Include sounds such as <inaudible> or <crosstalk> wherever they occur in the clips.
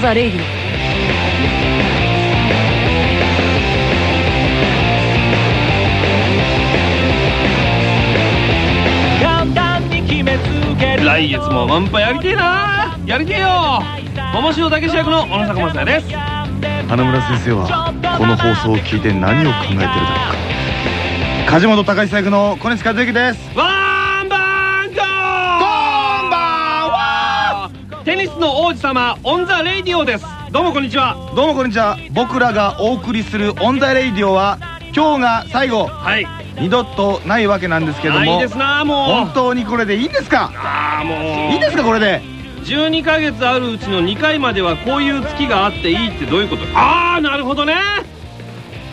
the Radio来月もワンパやりてえな。やりてえよ。桃城武史役の小野坂正也です。花村先生はこの放送を聞いて何を考えてるだろうか。梶本貴久役の小西克幸です。ワンテニスの王子様 on the Radio です。どうもこんにちは。どうもこんにちは。僕らがお送りする「on the Radio」は今日が最後。はい。二度とないわけなんですけども。ないですなもう。本当にこれでいいんですか？ああもう。いいんですかこれで？12ヶ月あるうちの2回まではこういう月があっていいってどういうこと？ああなるほどね。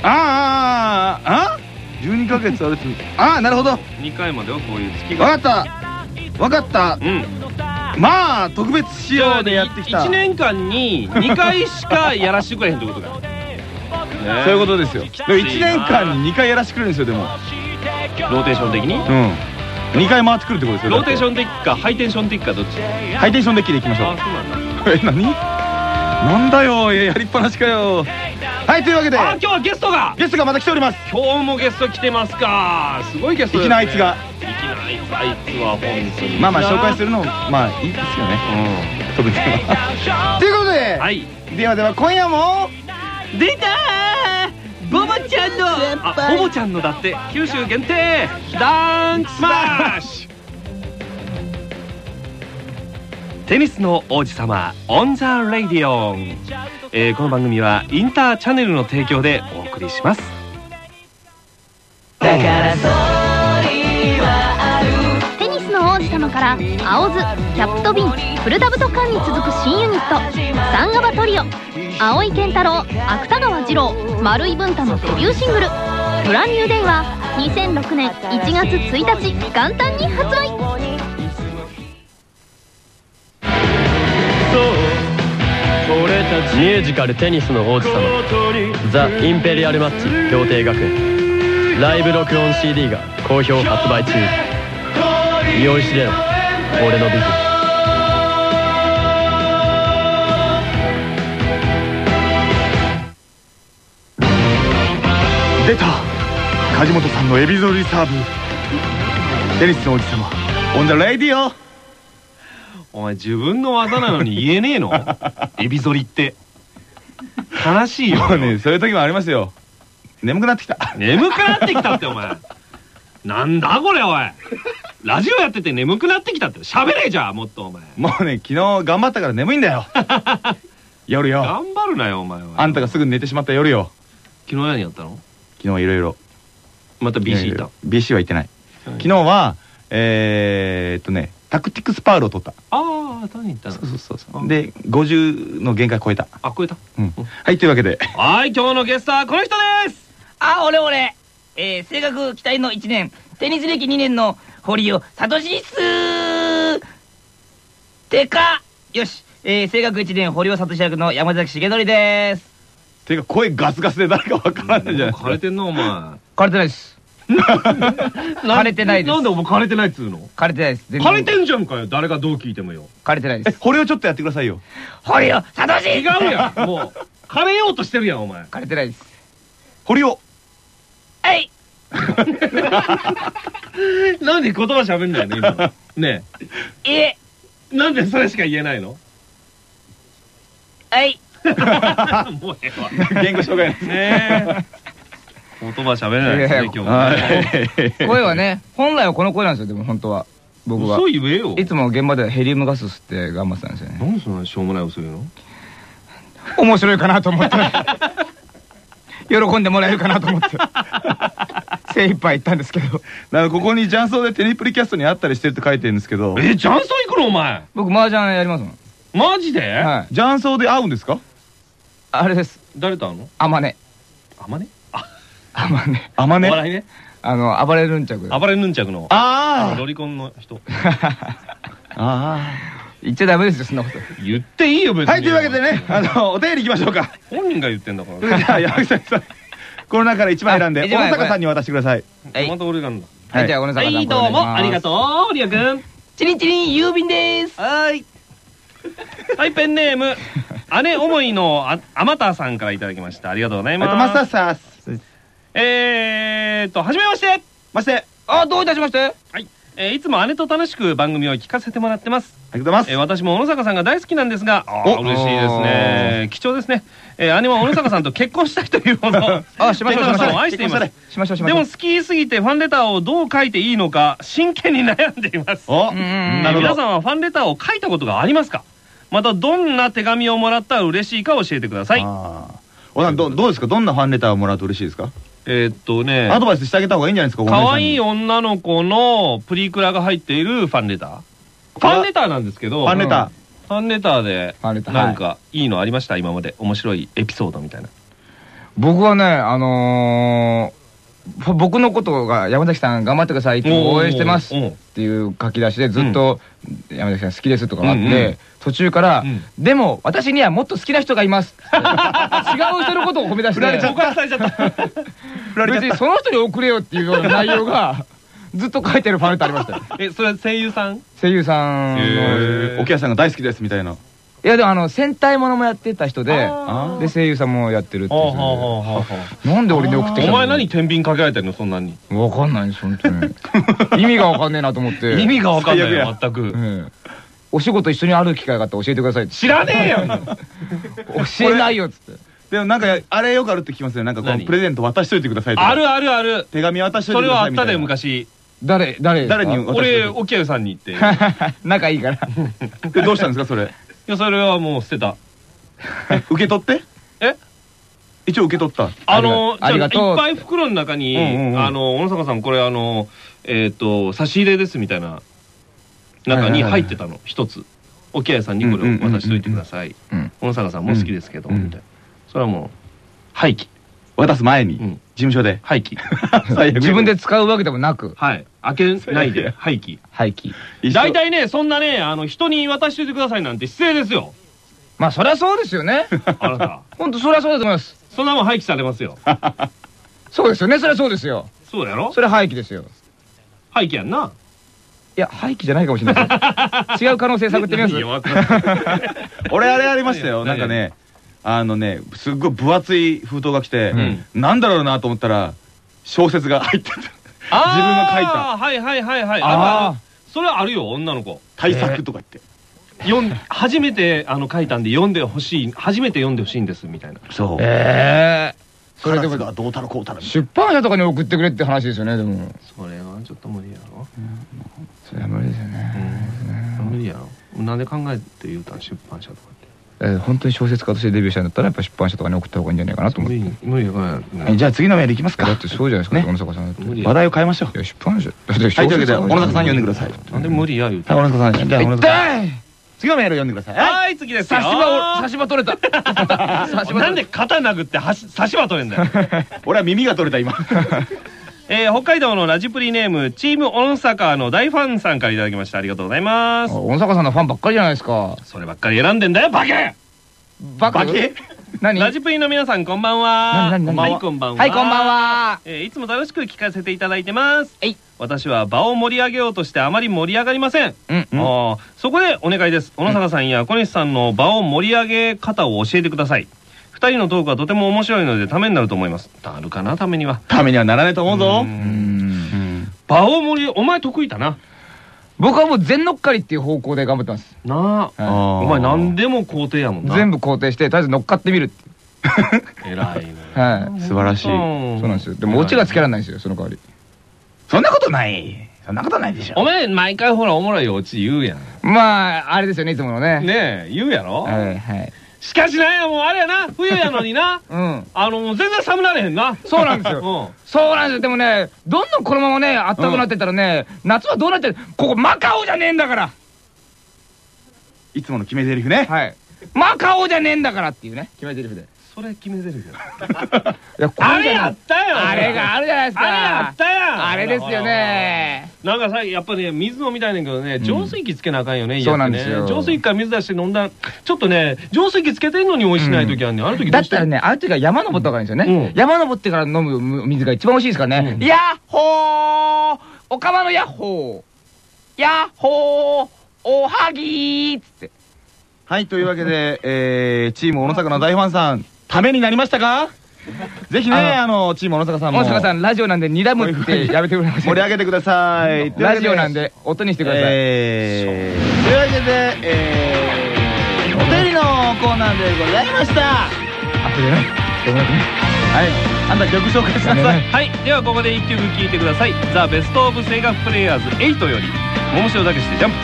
ああああああ12ヶ月あるうちにああなるほど。2回まではこういう月が。分かった。分かった。うんまあ特別仕様でやってきた。1年間に2回しかやらしてくれへんってことか <laughs> そういうことですよ。でも1年間に2回やらせてくれるんですよでも。ローテーション的に？うん。2回回ってくるってことですよローテーシンョン的かハイテンション的かどっち？ハイテンションデッキでいきましょう。<laughs> え何？なんだよやりっぱなしかよ。はいというわけで。あ今日はゲストが。ゲストがまた来ております。今日もゲスト来てますか。すごいゲスト粋なあいつが。粋なあいつは本当に。まあまあ紹介するのもまあいいですよね。う特にはということで、んはい。ではでは今夜も出たー！ボボちゃんのあボボちゃんのだって九州限定ダンクスマッシュ！テニスの王子様 on the radio、えーこの番組はインターチャネルの提供でお送りします。テから青ズキャップとビンフルダブトカンに続く新ユニットサンガバトリオ。青井健太郎芥川二郎丸井文太のデビューシングル「ブランニューデイ」は2006年1月1日元旦に発売。ミュージカル「テニスの王子様」「 The Imperial Match 氷帝学園」ライブ録音 CD が好評発売中。酔いしれろ俺の美技に出た。梶本さんのエビゾリサーブ。テニスの王子様。オン・ザ・レイディオ。お前自分の技なのに言えねえの？<laughs> エビ反りって。悲しいよ。も <laughs> うねそういう時もありますよ。眠くなってきた。眠くなってきたってお前。なんだこれおいラジオやってて眠くなってきたって。喋れじゃあもっとお前。もうね昨日頑張ったから眠いんだよ。<laughs> 夜よ。頑張るなよお前は。あんたがすぐ寝てしまった夜よ。昨日何やったの？昨日はいろいろまた BC いた BC は行ってない。昨日はえー、っとねタクティクスパールを取った。ああ何言ったの。そうそうそうそあ。うで50の限界超えた。あ超えた？うん。はいというわけで。はい今日のゲストはこの人です。あ、俺俺。えー、声楽期待の1年、テニス歴2年の堀尾聡ですてか、よし。えー、声楽1年堀尾聡役の山崎重則です。ていうか声ガスガスで誰かわからないじゃないですか枯れてんなお前枯れてないです。<laughs> 枯れてないですなんでお前枯れてないっつうの？枯れてないです。枯れてんじゃんかよ誰がどう聞いてもよ枯れてないです。えこれをちょっとやってくださいよ堀尾聡違うやんもう枯れようとしてるやんお前枯れてないです。堀尾はい。<laughs> なんで言葉喋んないの今ねいえ、え。なんでそれしか言えないの？はい。<laughs> もうええわ。言語障害です。ねえ。言葉喋れないですね今日声はね、本来はこの声なんですよ、でも本当は。僕は。嘘。言えよ。いつも現場ではヘリウムガス吸って頑張ってたんですよね。なんでそんなしょうもない嘘言うの？面白いかなと思って。<laughs> 喜んでもらえるかなと思って精一杯行ったんですけど <laughs> だからここに雀荘でテニプリキャストにあったりしてるって書いてるんですけどえ雀荘行くのお前？僕麻雀やりますもん。マジで？はい。雀荘で会うんですか？あれです。誰と会うの？あまねあまねあ。まねあまねお笑いね。あの暴れるんちゃく。暴れヌンチャクの。あロリコンの人。<laughs> ああ言っちゃダメですよそんなこと。言っていいよ別に。あはいというわけでねあのお便りいきましょうか。本人が言ってんだから。じゃあ山口さんこの中から1枚選んであ一枚大阪さんに渡してください。はい。また俺がなんだはい。じゃあごめんなさいはいどうも。ありがとう。堀谷君チリンチリン郵便です。はい。<laughs> はいペンネーム姉思いのああまたさんからいただきました。ありがとうございます。マスターサースえーっとはじめまして。まして。あどういたしまして。はい、えーいつも姉と楽しく番組を聞かせてもらってます。ありがとうございます。えー私も小野坂さんが大好きなんですが、嬉しいですね。貴重ですね。えー姉は小野坂さんと結婚したいというほど、<laughs> あしましょうさんをしましょう。愛しています。しましょうしましょう。でも好きすぎてファンレターをどう書いていいのか真剣に悩んでいます。おなるほど。皆さんはファンレターを書いたことがありますか？またどんな手紙をもらったら嬉しいか教えてください。おなんどどうですか？どんなファンレターをもらうと嬉しいですか？えーっとね、アドバイスしてあげた方がいいんじゃないですか可愛いよ女の子のプリクラが入っているファンレター。ファンレターなんですけど、ファンレタファンレターで、ファンレター。なんか、いいのありました？今まで。面白いエピソードみたいな。僕はねあのー僕のことが山崎さん頑張ってくださいいつも応援してますっていう書き出しでずっと山崎さん好きですとかがあって途中からうん。でも私にはもっと好きな人がいます。違う人のことを褒め出して。告白されちゃった。<laughs> 振られちゃった。別にその人に送れよっていうような内容が <laughs> ずっと書いてるファンレターありましたよ。え、それ声優さん？声優さんのへー。お客さんが大好きですみたいないやでもあの戦隊ものもやってた人であで声優さんもやってるってなんで俺に送ってきたの？うお前何天秤かけられてんのそんなに？わかんないです本当に。<laughs> 意味がわかんねえなと思って。意味がわかんないよ、全く。ええ。お仕事一緒にある機会があったら教えてくださいって。知らねえよ教えないよっつって。でもなんかあれよくあるって聞きますよなんかこの何？プレゼント渡しといてくださいとか。あるあるある。手紙渡しといてくそれはあったで、ださいみたいな昔。誰誰誰に俺、て沖合さんに言って。い <laughs> 仲いいから。<laughs> でどうしたんですかそれ？や、それはもう捨てた。<laughs> 受け取って？え？一応受け取ったあの、ありがとうじゃあいっぱい袋の中に、うんうんうんあの、小野坂さん、これあの、えっと、差し入れですみたいな、中に入ってたの、一つ。沖合さんにこれを渡しといてください。うん小野坂さんも好きですけど、うんみたいな。それはもう、廃棄。渡す前にうん事務所で廃棄。<laughs> <laughs> 自分で使うわけでもなくはい。開けないで廃棄。廃棄。大体ね、そんなね、あの、人に渡しといてくださいなんて失礼ですよ。まあそりゃそうですよね。あなた。本当そりゃそうだと思います。そんなもん廃棄されますよ。<laughs> そうですよね。そりゃそうですよ。そうやろ？それは廃棄ですよ。廃棄やんな。いや廃棄じゃないかもしれないです違う可能性探ってみます。<laughs> 俺あれありましたよ。何なんかねあのねすっごい分厚い封筒が来てん。なんだろうなと思ったら小説が入ってた自分が書いたはいはいはいはい。あーあのそれはあるよ、女の子。対策とか言って読ん初めてあの書いたんで読んでほしい、初めて読んでほしいんですみたいな。そうええそれでもどうたらこうたら出版社とかに送ってくれって話ですよねでもそれはちょっと無理やろ。それは無理ですよねうん、無理やろ。なんで考えて言うたん出版社とかって。えー本当に小説家としてデビューしたんだったらやっぱ出版社とかに送った方がいいんじゃないかなと思って。無理、無理じゃあ次のメールいきますか？だってそうじゃないですかね。小野坂さん話題を変えましょう。いや出版社だってはいというわけで小野坂さん。読んでください。なんで無理や言うて。はい小野坂さん。じゃあ小野坂さん。次のメール読んでください。はい。はい、次ですよ。差し歯を差し歯 <laughs> 取れた。なんで肩殴って差し歯取れんだよ。<laughs> 俺は耳が取れた今えー、北海道のラジプリネーム、チームオンサカーの大ファンさんからいただきました。ありがとうございます。小野坂さんのファンばっかりじゃないですかそればっかり選んでんだよ、バケバカバケ？何？ラジプリの皆さん、こんばんは。はい、こんばんは。はいこんばん。はえーいつも楽しく聞かせていただいてます。えい私は場を盛り上げようとしてあまり盛り上がりません。うんあーそこでお願いです。小野坂さんや小西さんの場を盛り上げ方を教えてください。二人のトークはとても面白いのでためになると思います。なるかな、ためには。ためにはならないと思うぞ。ううん。ん場を盛り、お前得意だな。僕はもう全乗っかりっていう方向で頑張ってます。なあ。あーお前何でも肯定やもんな。全部肯定してとりあえず乗っかってみる。っ <laughs> て偉いね。<laughs> はい。素晴らしい。そうなんですよ。でもオチがつけられないんですよその代わり。そんなことない。そんなことないでしょ。お前、毎回ほら、おもろいオチ言うやん。まああれですよねいつものね。ねえ、言うやろ？はいはいしかしなんや、もうあれやな、冬やのにな。うん。あの、もう全然寒なれへんな。そうなんですよ。よ。そうなんですよ。でもねどんどんこのままねあったかくなってったらね、夏はどうなってるここマカオじゃねえんだから。いつもの決め台詞ね。はい。マカオじゃねえんだからっていうね。決め台詞でそれ決めてるよ。<laughs> いやこあれやったよ。あれがあるじゃないですか。あれやったやん。あれですよね。なんかさ、やっぱね、水飲みたいねんけどね、浄水器つけなあかんよね、そうなんですよ。浄水器から水出して飲んだちょっとね、浄水器つけてんのに美味しない時あるねん。あの時だったらね、ある時は山登った方がいいんですよね。うん。山登ってから飲む水が一番美味しいですからね。うん。ヤッホーおかまのヤッホー。ヤッホーおはぎーっつって。はい、というわけで、えー、チーム小野坂の大ファンさん、ためになりましたか？<laughs> ぜひね、ああの、チーム小野坂さんも。大阪さん、ラジオなんで睨むってやめてくれません盛り上げてください。<laughs> ラジオなんで音にしてください。えー、というわけで、えー、お便りのコーナーでございました。あ、これね。ごめんはい、あんた曲紹介してください。はいではここで1曲聴いてください「ザ・ベスト・オブ・声楽プレイヤーズ8」より「桃城だけしてジャンプ」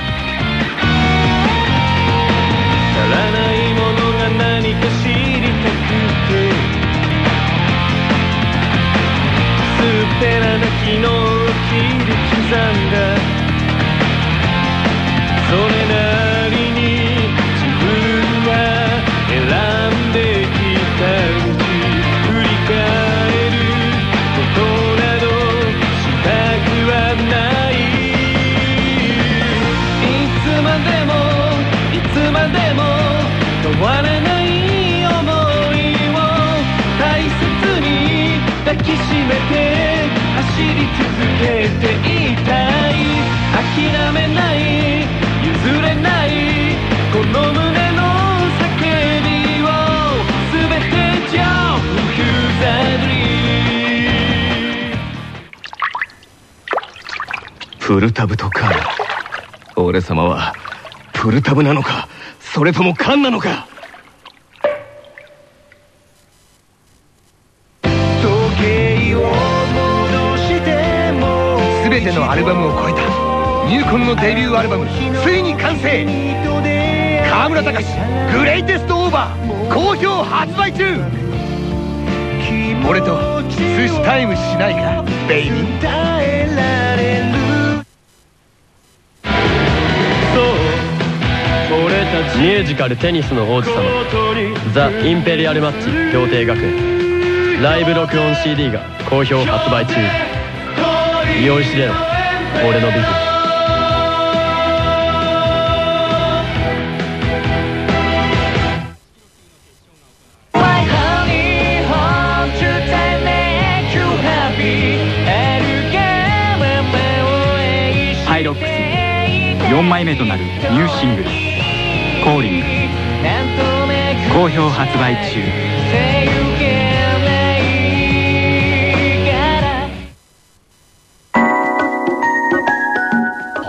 薄っぺらな昨日を切り刻んだ。それならり続けていたい。諦めない譲れないこの胸の叫びを全て Jump to the dream プルタブとカン俺様はプルタブなのかそれともカンなのか。デビューアルバムついに完成。河村隆グレイテストオーバー好評発売中。俺と寿司タイムしないかベイビー。俺たちミュージカル「テニスの王子様」ザ・インペリアルマッチ協定学園。ライブ録音 CD が好評発売中。酔いしれろ俺のビズイロックス4枚目となるニューシングル「コーリング」好評発売中。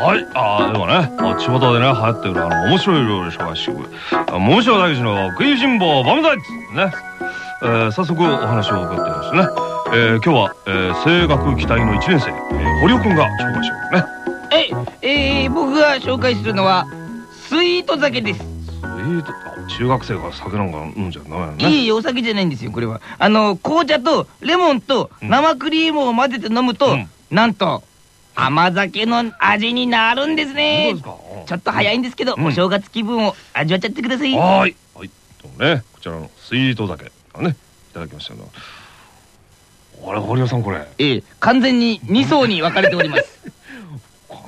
はい、あーでもね、あ巷でね、流行ってるあの、面白い料理紹介してくる。あ桃城大吉の食いしん坊バムダイツね。えー、早速お話を伺ってみますね。えー、今日は、えー、声楽期待の1年生、えー、堀尾くんが紹介してくれる。ね。え、えー、僕が紹介するのはスイート酒です。えーと、あ中学生が酒なんか飲んじゃダメなのね。いいお酒じゃないんですよこれは。あの紅茶とレモンと生クリームを混ぜて飲むと、うん。なんと甘酒の味になるんですね。そうですか？ちょっと早いんですけど、うん。お正月気分を味わっちゃってください。はーい。はい。どうもね、こちらのスイート酒、あね、いただきました。あれ、堀尾さんこれ、ええ完全に2層に分かれております <laughs>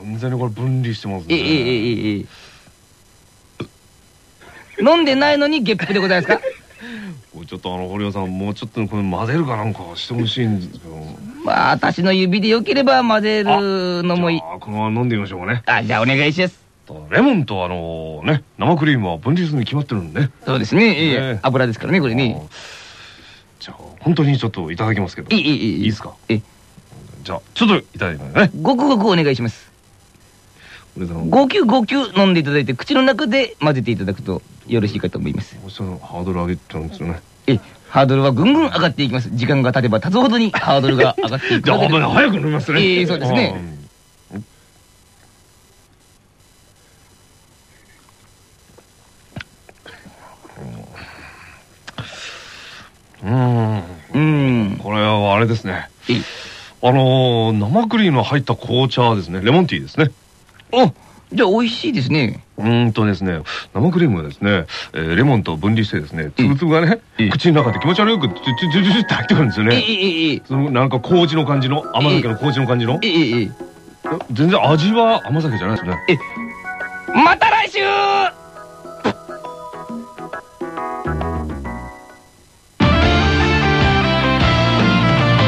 完全にこれ分離してますね。ええいえいえ。飲んでないのにゲップでございますか？こうちょっとあの堀尾さんもうちょっとこれ混ぜるかなんかしてほしいんですけど。まあ私の指でよければ混ぜるのもいい。あこのまま飲んでみましょうかね。あじゃあお願いします。レモンとあのね生クリームは分離するに決まってるんでそうですね。ええ、ね、油ですからねこれね。じゃあ本当にちょっといただきますけど。いいいいいい。ですか？え。じゃあちょっといただきますね。ごくごくお願いします。堀尾さん5球5球飲んでいただいて口の中で混ぜていただくとよろしいかと思います。星さんハードル上げてるんですよね。えハードルはぐんぐん上がっていきます。時間が経てば経つほどにハードルが上がっていくじゃあ早く飲みますね。ええそうですね。うん。うーん。これはあれですね。ええ。あのー生クリームが入った紅茶ですね。レモンティーですねおじゃあ美味しいですねうーんとですね、生クリームがですね、えーレモンと分離してですね、つぶつぶがね、ええ口の中で気持ち悪く、チュチュチュチュって入ってくるんですよええね。えええそのなんか麹の感じの、甘酒の麹の感じのえ。ええええ全然味は甘酒じゃないですね。また来週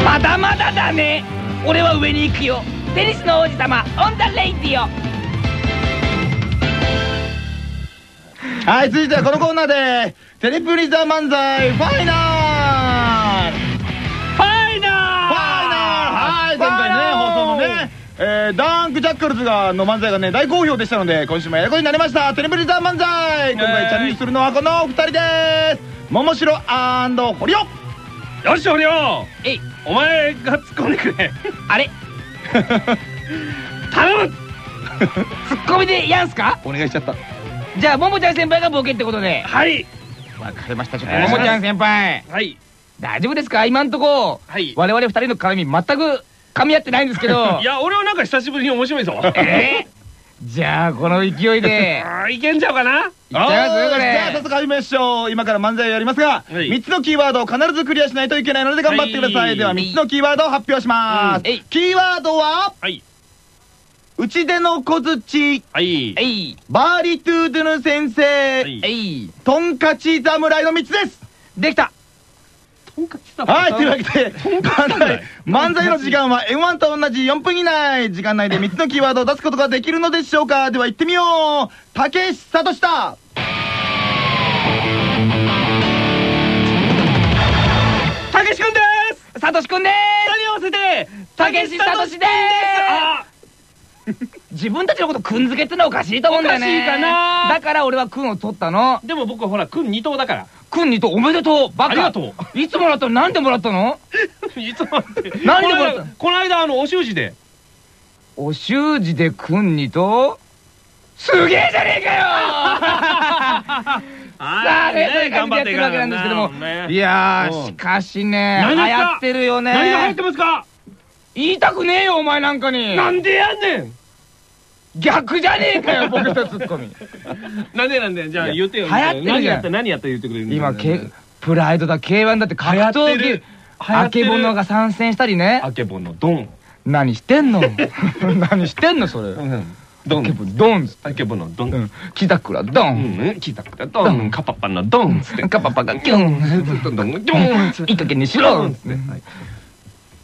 まだまだだね俺は上に行くよテニスの王子様 on the radioはい、続いてはこのコーナーで、テレプリザ漫才ファイナル！ファイナル！ファイナル！はい、前回ね、放送のね、えー、ダンクジャッカルズがの漫才がね、大好評でしたので、今週もややこになりました、テレプリザ漫才！今回チャレンジするのはこのお二人です。ももしろホ堀尾。よし堀尾！えい。お前が突っ込んでくれ。あれ？<laughs> 頼む！ツッコミでやんすか？お願いしちゃった。じゃあももちゃん先輩がボケってことで。はい。わかりました。ちょっとももちゃん先輩。はい。大丈夫ですか？今んとこ、はい、我々二人の絡み全く噛み合ってないんですけど。<laughs> いや俺はなんか久しぶりに面白いぞ。<laughs> え？じゃあこの勢いで。いけんちゃうかな？ゃじゃあ早速始めましょう。今から漫才をやりますが3つのキーワードを必ずクリアしないといけないので頑張ってください。では3つのキーワードを発表します。キーワードははい。うちでの小槌。はい。えい。バーリトゥードゥヌ先生。はい。えい。トンカチ侍の道です。できた。はい、というわけで、漫才の時間は M1 と同じ4分以内、時間内で3つのキーワードを出すことができるのでしょうかでは行ってみようたけしさとしだたけしくんですさとしくんです何を合わせてたけしさとしです自分たちのことくんづけってのはおかしいと思うんだよね。おかしいかなだから俺はくんを取ったの。でも僕はほら、くん二等だから。くん二等おめでとうバカありがとう。いつもらったの？なんでもらったの？<laughs> いつもらって。なんでもらった？のこの間、あの、お習字で。お習字でくん二等すげえじゃねえかよ <laughs> さあ、ね、そういう感やってるわけなんですけども。いや、しかしね、流行ってるよね。何が流行ってますか？言いたくねえよお前なんかになんでやねん逆じゃねえかよ <laughs> ボケとツッコミなんでなんで？じゃあ言ってよ流行ってるじゃん何やった言ってくれる今プライドだ K1 だって格闘技あけぼのが参戦したりねあけぼのドン何してんの？<laughs> 何してんのそれ、うんドン。ドン。あけぼのドン。キタクラドン。キタクラドン。カパパのドン。カパパがギュン。ドン。ギョン。いい加減にしろっつって。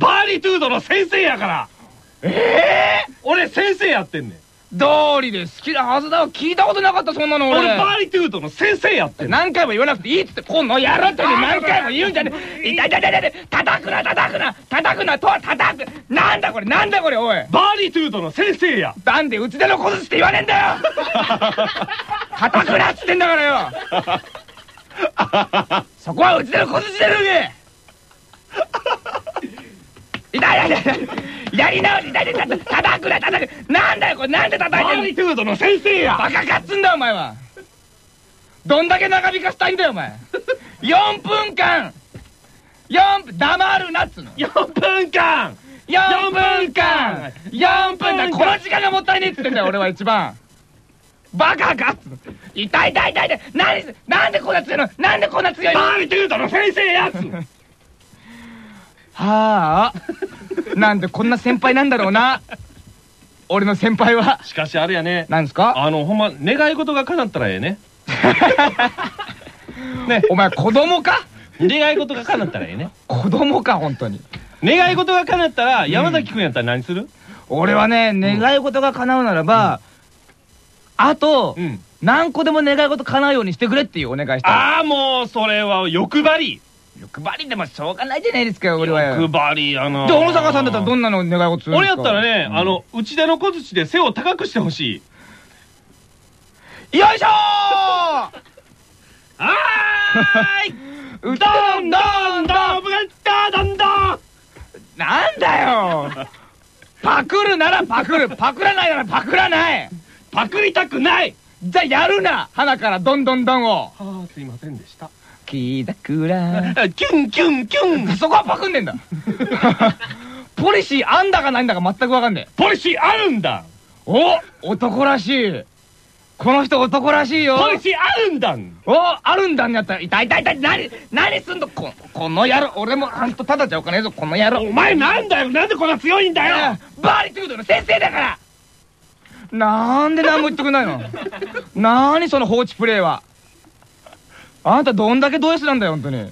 バーリトゥードの先生やから。ええ俺先生やってんねん。道理で好きなはずだわ聞いたことなかったそんなの俺。俺バーリトゥードの先生やって何回も言わなくていいっつってこの野郎って。何回も言うんじゃねえ。痛い痛い痛い痛い叩くな叩くな。叩くなとは叩く。なんだこれなんだこれおい。バーリトゥードの先生や。なんでうちでの小槌って言わねえんだよ。<laughs> 叩くなっつってんだからよ。<laughs> そこはうちでの小槌だろうが痛い痛い痛いやり直し痛い痛い叩くな叩くなんだよこれなんで叩いてんのーリトゥードの先生やバカかっつんだお前はどんだけ長引かしたいんだよお前4分間4分黙るなっつうの4分間4分間4分間この時間がもったいねえっつってんだよ俺は一番バカかっつうの痛い痛い痛い痛い何なんでこんな強いのなんでこんな強いのバーリトゥードの先生やっつはあ。なんでこんな先輩なんだろうな。俺の先輩は。しかしあれやね。なんですか？あのほんま願い事が叶ったらええね。<laughs> ね。お前子供か？願い事が叶ったらええね。子供か本当に。願い事が叶ったら山崎君やったら何する？俺はね願い事が叶うならば、あと、うん。何個でも願い事叶うようにしてくれっていうお願いしたああもうそれは欲張り欲張りでもしょうがないじゃないですか俺は欲張りやなで小野坂さんだったらどんなの願い事するん俺やったらね、あの内田の小槌で背を高くしてほしい。よいしょはーい！ー <laughs> うどんどんどん！ぶったどんどんなんだよパクるならパクるパクらないならパクらないパクりたくないじゃあやるな花からどんどんどんをああすいませんでした木桜 <laughs> キュンキュンキュン。そこはパクんねんだ。<laughs> ポリシーあんだかないんだか全くわかんねえ。ポリシーあるんだ。お男らしい。この人男らしいよ。こいつあるんだ。おあるんだんやったら痛い痛い痛い。何何すんの？ここの野郎。俺もあんとただじゃおかねえぞ。この野郎。お前なんだよ。なんでこんな強いんだよ。バーリトゥードの先生だから。なんで何も言ってくんないの？<laughs> 何その放置プレイは？あんたどんだけド S なんだよ本当に。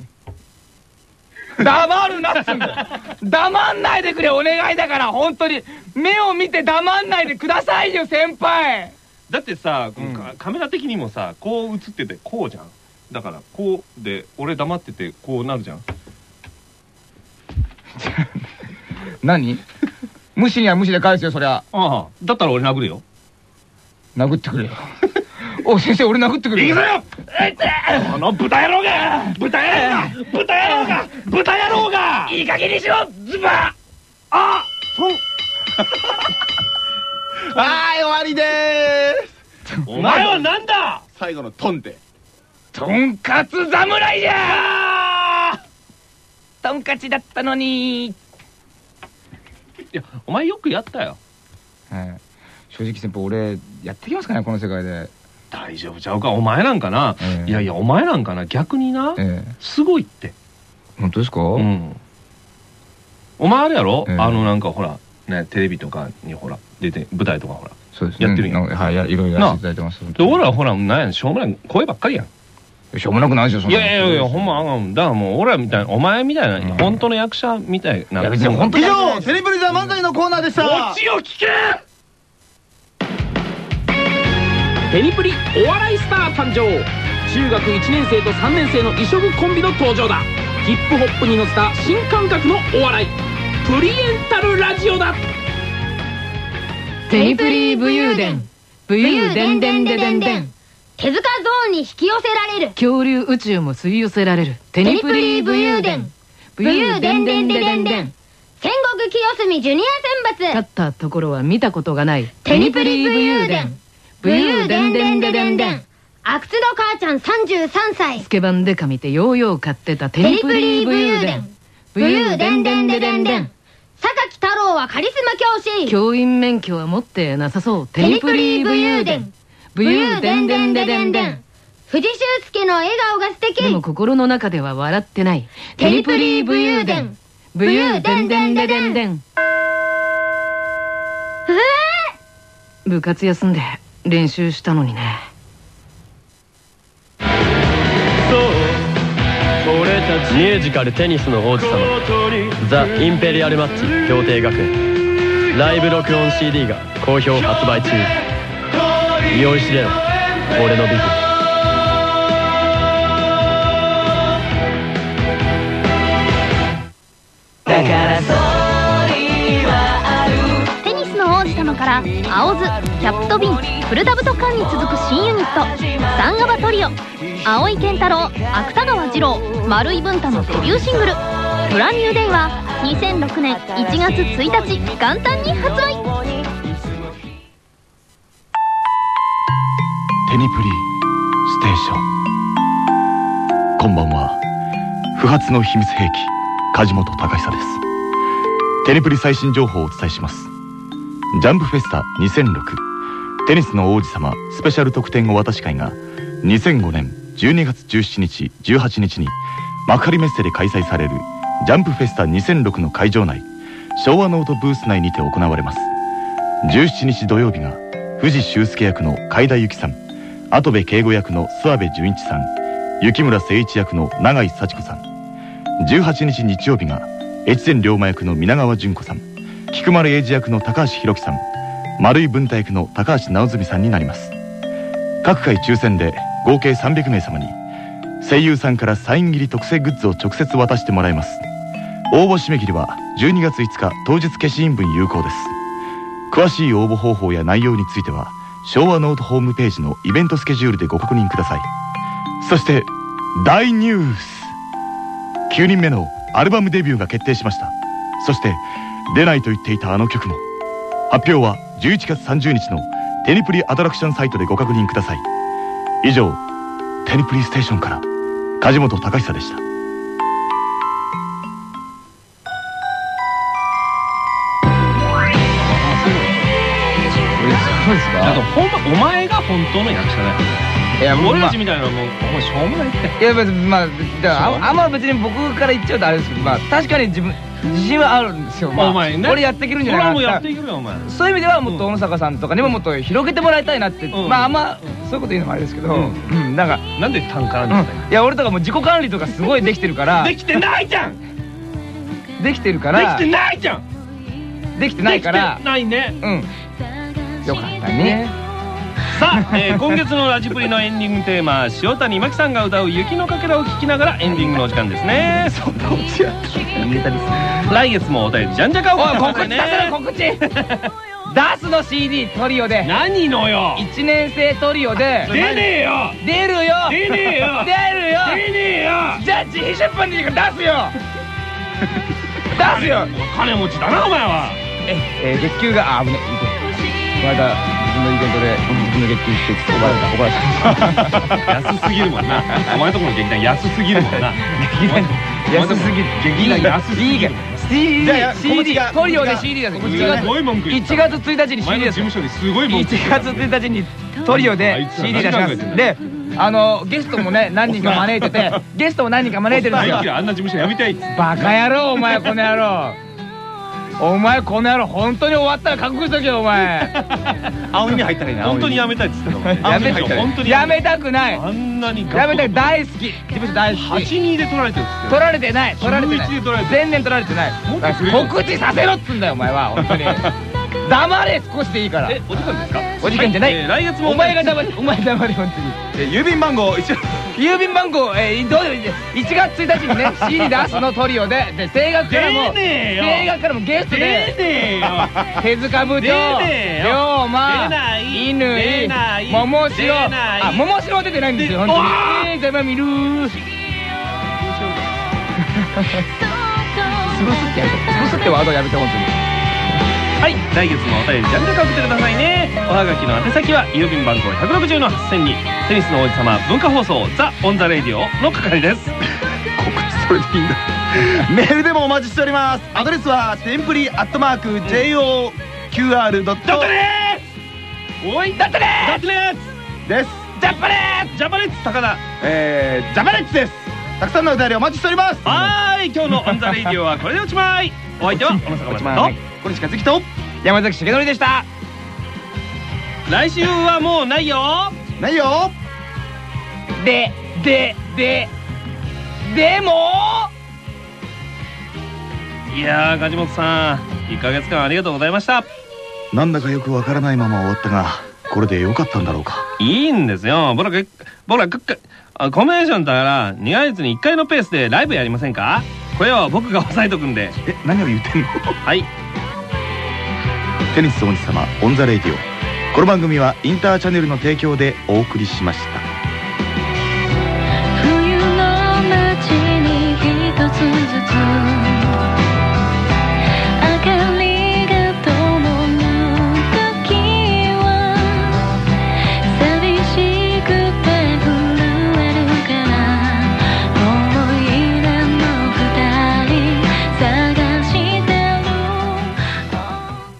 黙るなっつうんだよ。黙んないでくれお願いだから本当に。目を見て黙んないでくださいよ先輩。だってさ、このカカメラ的にもさこう映っててこうじゃん。だからこうで俺黙っててこうなるじゃん。<laughs> 何？<laughs> 無視には無視で返すよそりゃ。ああ。だったら俺殴るよ。殴ってくれよお先生俺殴ってくれよこの豚野郎が豚野郎が豚野郎が豚野郎が。いい加減にしろズバあそう。<laughs> はい終わりでーす。お前はなんだ？最後のトンでとんかつ侍じゃ。ー。とんかちだったのに。いやお前よくやったよ。はい正直先輩俺やってきますかねこの世界で大丈夫ちゃうか？お前なんかな、ええいやいやお前なんかな？逆にな、ええすごいって。本当ですか？うん。お前あれやろ、ええあのなんかほらねテレビとかにほら出て舞台とかほらそうです。ねやってるん。やなんかはいやいろいろやらせていただいてます。で俺らほらなんやしょうもない声ばっかりやん。しょうもなくないですよそんないやいやいやほんまだからもう俺らみたいなお前みたいな、うん。本当の役者みたいな。いや別に本当以上テレビリザ漫才のコーナーでした。こっちを聞けテニプリお笑いスター誕生。中学1年生と3年生の異色コンビの登場だ。ヒップホップに乗せた新感覚のお笑い。プリエンタルラジオだ。テニプリ武勇伝。武勇伝伝ででんでん手塚ゾーンに引き寄せられる。恐竜宇宙も吸い寄せられる。テニプリ武勇伝。武勇伝伝ででんでん戦国清澄ジュニア選抜。勝ったところは見たことがない。テニプリ武勇伝武勇伝伝ででんでん阿久津の母ちゃん33歳スケバンデカ見てヨーヨー買ってたテニプリ武勇伝。武勇伝伝ででんでん榊太郎はカリスマ教師。教員免許は持ってなさそう。テニプリ武勇伝。武勇伝伝ででんでん藤修介の笑顔が素敵。でも心の中では笑ってない。テニプリ武勇伝。武勇伝伝ででんでんえ部活休んで練習したのにね。俺たちミュージカル「テニスの王子様」ザ・インペリアルマッチ協定学園。ライブ録音 CD が好評発売中。酔いしれろ俺のビズテ様から青ズキャプトビンフルダブトカンに続く新ユニットサンガバトリオ青井健太郎芥川二郎丸井文太のデビューシングル「ブランニューデイ」は2006年1月1日元旦に発売。テニプリステーション。こんばんは不発の秘密兵器梶本隆久です。テニプリ最新情報をお伝えします。ジャンプフェスタ2006テニスの王子様スペシャル特典お渡し会が2005年12月17日18日に幕張メッセで開催されるジャンプフェスタ2006の会場内昭和ノートブース内にて行われます。17日土曜日が藤修介役の海田由紀さん跡部敬吾役の諏訪部純一さん雪村誠一役の永井幸子さん。18日日曜日が越前龍馬役の皆川淳子さん。菊丸英二役の高橋宏樹さん丸井文太役の高橋直純さんになります。各回抽選で合計300名様に声優さんからサイン入り特製グッズを直接渡してもらいます。応募締め切りは12月5日当日消印分有効です。詳しい応募方法や内容については昭和ノートホームページのイベントスケジュールでご確認ください。そして大ニュース !9 人目のアルバムデビューが決定しました。そして出ないと言っていたあの曲も。発表は11月30日のテニプリアトラクションサイトでご確認ください。以上テニプリステーションから梶本隆久でした。そうですあとほんまお前が本当の役者だよ。いや俺まあたちみたいなのもうお前しょうもないって。いや別にまあだからああんま別に僕から言っちゃうとあれですけどまあ確かに自分自信はあるんですよ。まあお前ね。俺やっていけるんじゃないか。なもうやっていけるよお前。そういう意味ではもっと小野坂さんとかにももっと広げてもらいたいなって、うん。まああんまそういうこと言うのもあれですけど、ううん。んなんか、なんで単価なんうん。だよいや俺とかもう自己管理とかすごいできてるから。できてないじゃん！できてるかできらてないじゃん！できてないから。ないね。うん。よかったねさあ、えー今月のラジプリのエンディングテーマ塩谷真紀さんが歌う「雪のかけら」を聴きながらエンディングのお時間ですね。そんなオチや来月もお便りじゃんじゃかを。お告知させろ告知。ダースの CD トリオで。何のよ。1年生トリオで。出ねえよ。出るよ。出ねえよ。出るよ。出ねえよ。じゃあ自費出版で出すよ。<laughs> 出すよ。金持ちだなお前は。ええー月給があ危ねいいこの間のイベントで自分の月給して怒られた怒られた安すぎるもんな。お前とこの劇団安すぎるもんな。安すぎる劇団安すぎる。CD トリオで CD だすごい文句言った1月1日に CD です務所にすごい文句言っ1た月1日にトリオあで CD 出しますであのゲストもね何人か招いててゲストも何人か招いてるんですよあんな事務所辞めたいバカ野郎お前この野郎お前この野郎本当に終わったら覚悟しとけよお前。青耳入ったらいいな本当に辞めたいっつってたの。やめた本当にやめたくない。あんなにやめたく大好き事務所大好き。82で取られてるっつって取られてない。取られてない。11で取られてる。全然取られてない。告知させろっつんだよお前は本当に。黙れ少しでいいから。えお時間ですか？お時間じゃない、えー来月もお前が黙れお前黙れ本当に。えー郵便番号一応郵便番号、えー、どうでもいいです1月1日にね <laughs> CD 出すのトリオでで声楽からも声楽からもゲスト出で手塚部長龍馬乾桃城あ桃城は出てないんですよ本当に。えー、じゃあまあ見るー。潰 <laughs> すってやめて潰すってワードやめて本当にはい。来月もお便りじゃんじゃか送ってくださいね。おはがきの宛先は郵便番号160の8000に。テニスの王子様文化放送ザ・オン・ザ・レディオの係です。告知それでいいんだメールでもお待ちしております。アドレスはテンプリアットマー。ク JOQR ドットだおいだったねー。だったねですー。ジャパネージャパネッツ高田えー、ジャパネッツです。たくさんのお便りお待ちしております。はーい。今日のオン・ザ・レディオはこれでおしまいお相手は小野坂ま正あこれしかずきと山崎重則でした。人来週はもうないよ。ないよ。ででででも。いやー梶本さん1ヶ月間ありがとうございました。なんだかよくわからないまま終わったがこれでよかったんだろうか。いいんですよ。僕らけ僕らコンビネーションだから2ヶ月に1回のペースでライブやりませんか？これは僕が押さえとくんで。え何を言ってんの？はい。テニス王子様 on the radio。この番組はインターチャネルの提供でお送りしました